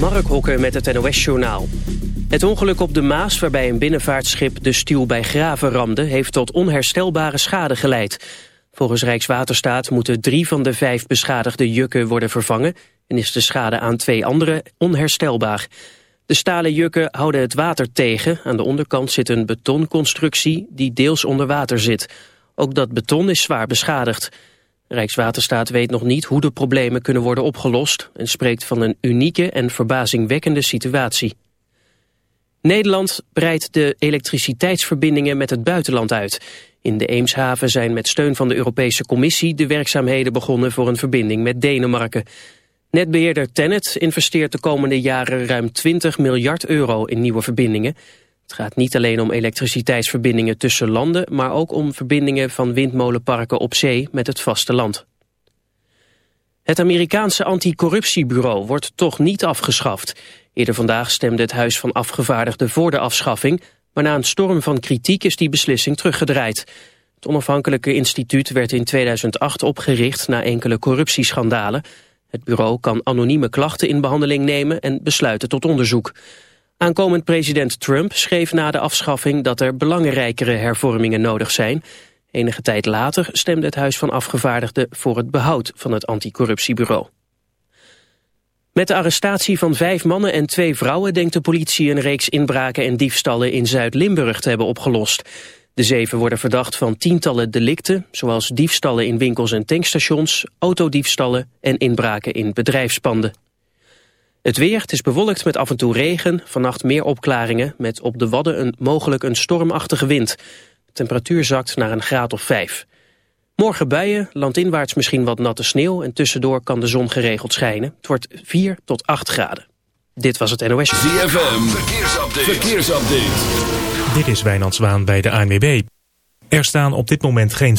Mark Hokker met het NOS-journaal. Het ongeluk op de Maas waarbij een binnenvaartschip de stuw bij Graven ramde... heeft tot onherstelbare schade geleid. Volgens Rijkswaterstaat moeten drie van de vijf beschadigde jukken worden vervangen... en is de schade aan twee andere onherstelbaar. De stalen jukken houden het water tegen. Aan de onderkant zit een betonconstructie die deels onder water zit. Ook dat beton is zwaar beschadigd. Rijkswaterstaat weet nog niet hoe de problemen kunnen worden opgelost... en spreekt van een unieke en verbazingwekkende situatie. Nederland breidt de elektriciteitsverbindingen met het buitenland uit. In de Eemshaven zijn met steun van de Europese Commissie... de werkzaamheden begonnen voor een verbinding met Denemarken. Netbeheerder Tennet investeert de komende jaren ruim 20 miljard euro in nieuwe verbindingen... Het gaat niet alleen om elektriciteitsverbindingen tussen landen... maar ook om verbindingen van windmolenparken op zee met het vasteland. Het Amerikaanse anticorruptiebureau wordt toch niet afgeschaft. Eerder vandaag stemde het Huis van Afgevaardigden voor de afschaffing... maar na een storm van kritiek is die beslissing teruggedraaid. Het onafhankelijke instituut werd in 2008 opgericht na enkele corruptieschandalen. Het bureau kan anonieme klachten in behandeling nemen en besluiten tot onderzoek. Aankomend president Trump schreef na de afschaffing dat er belangrijkere hervormingen nodig zijn. Enige tijd later stemde het Huis van Afgevaardigden voor het behoud van het anticorruptiebureau. Met de arrestatie van vijf mannen en twee vrouwen denkt de politie een reeks inbraken en diefstallen in Zuid-Limburg te hebben opgelost. De zeven worden verdacht van tientallen delicten, zoals diefstallen in winkels en tankstations, autodiefstallen en inbraken in bedrijfspanden. Het weer, het is bewolkt met af en toe regen, vannacht meer opklaringen... met op de Wadden een, mogelijk een stormachtige wind. De temperatuur zakt naar een graad of vijf. Morgen buien, landinwaarts misschien wat natte sneeuw... en tussendoor kan de zon geregeld schijnen. Het wordt 4 tot 8 graden. Dit was het NOS. ZFM, verkeersupdate. verkeersupdate. Dit is Wijnand Zwaan bij de ANWB. Er staan op dit moment geen...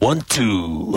One, two.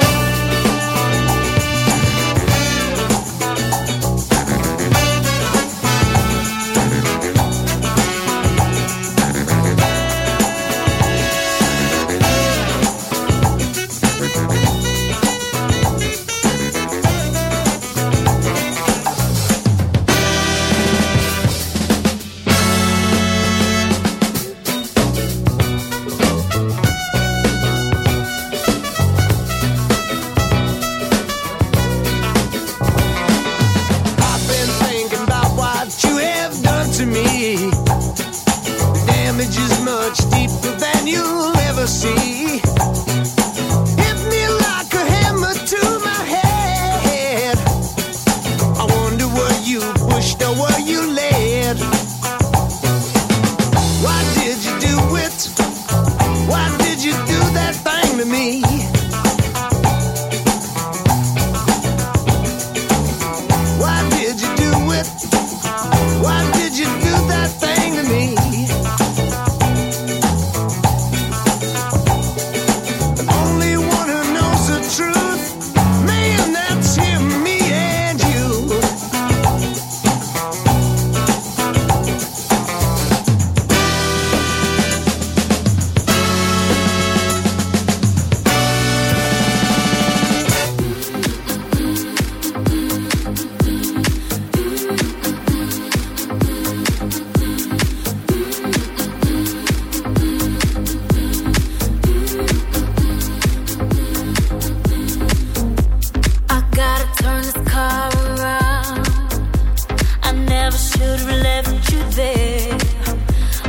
should have left you there.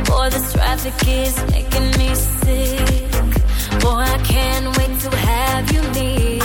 Boy, this traffic is making me sick. Boy, I can't wait to have you near.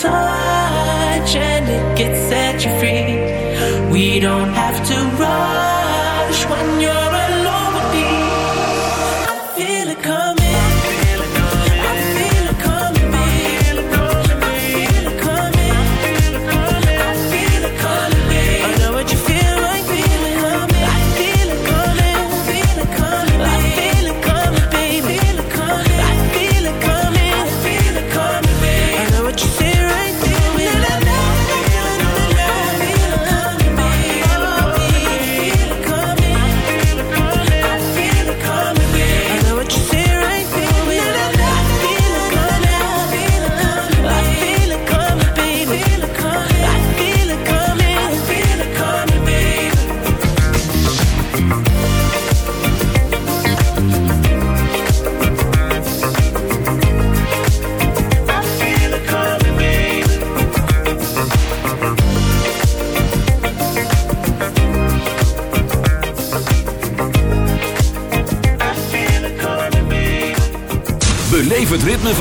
touch and it gets set you free. We don't have to run.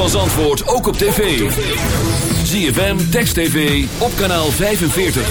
van antwoord ook op tv. ZFM, Text TV, op kanaal 45.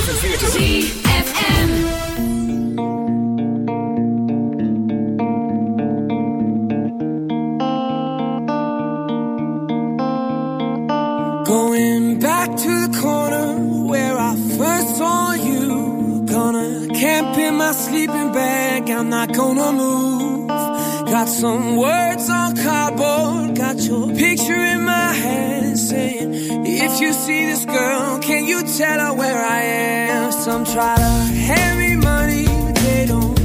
Going back to the corner where I first saw you Gonna camp in my sleeping bag, I'm not gonna move Got some words on cardboard, got your picture in my hand saying, If you see this girl, can you tell her where I am? Some try to hand me money, but they don't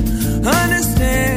understand.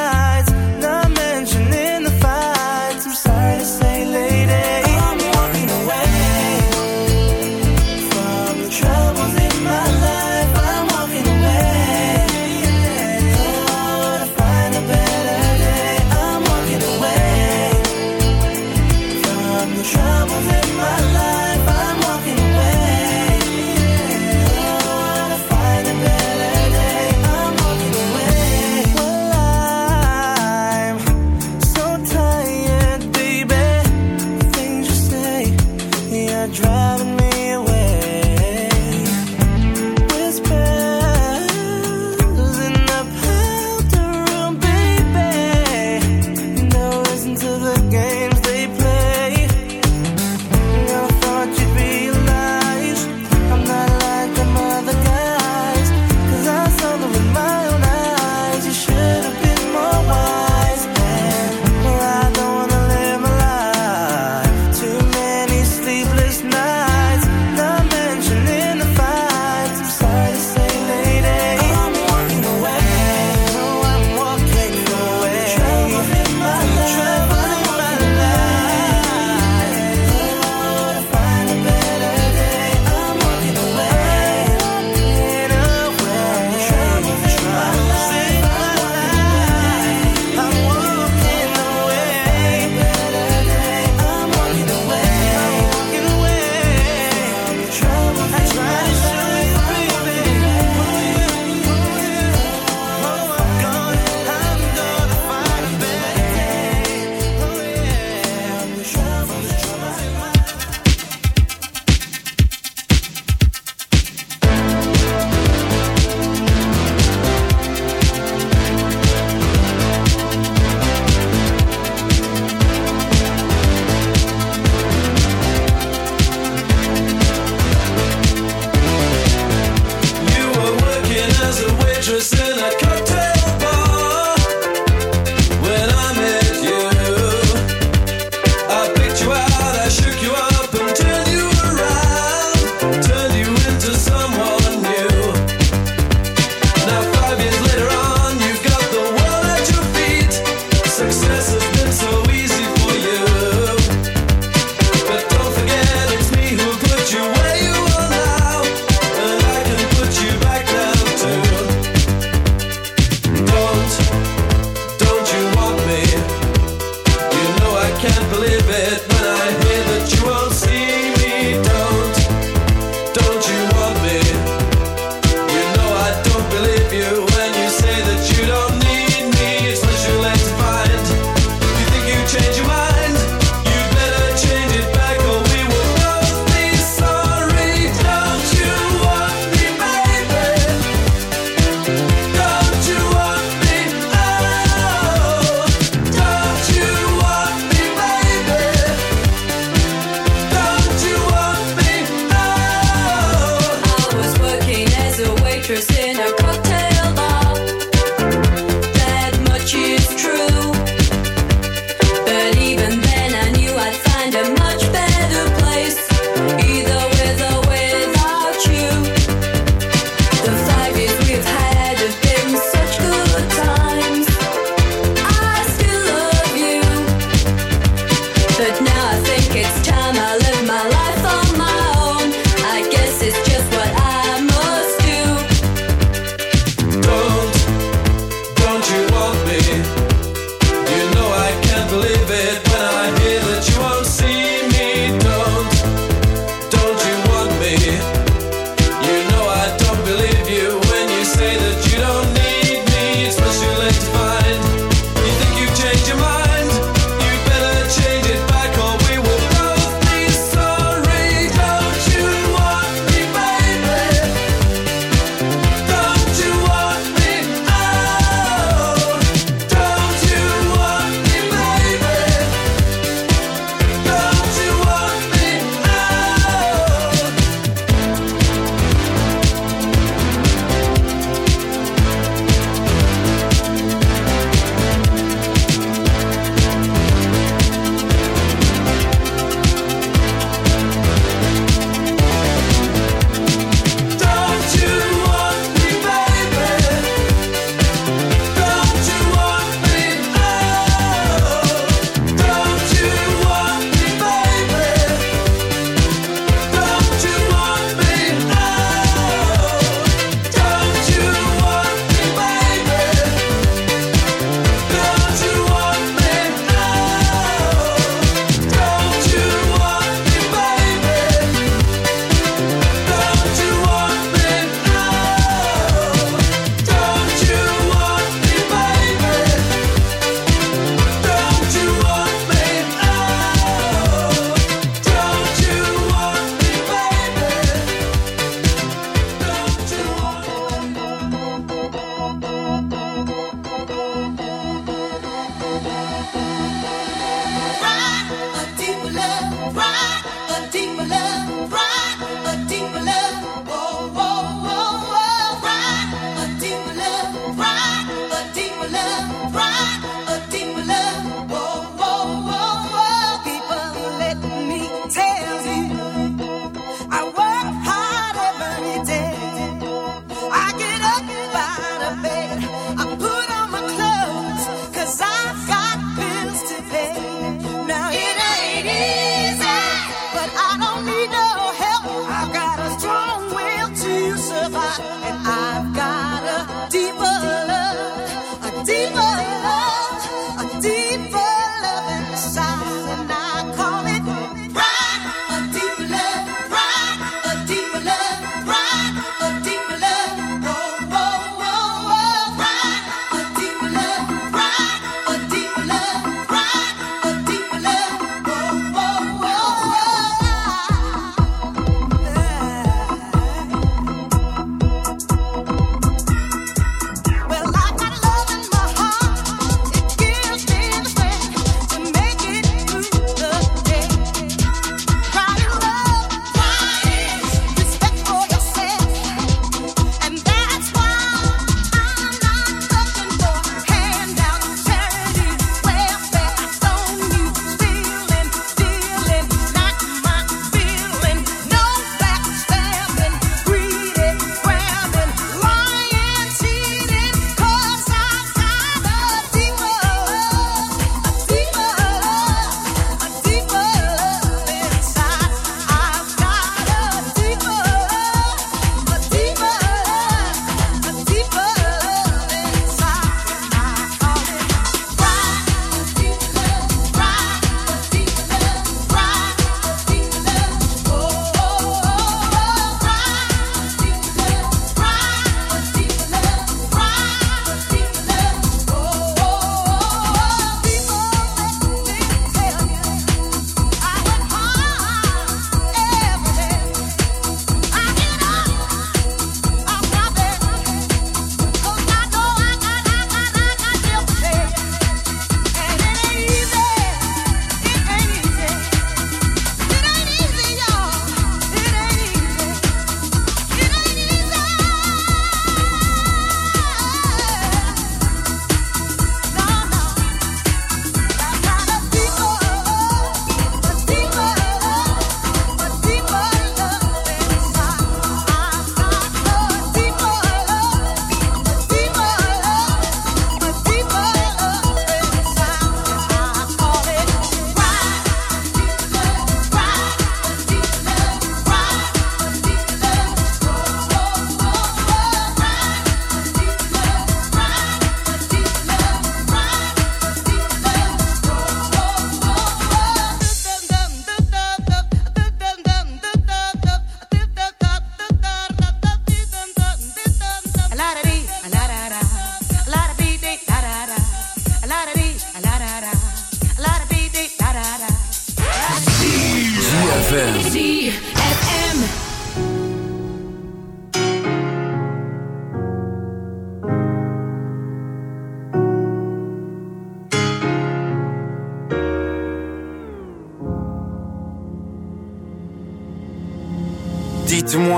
lugar.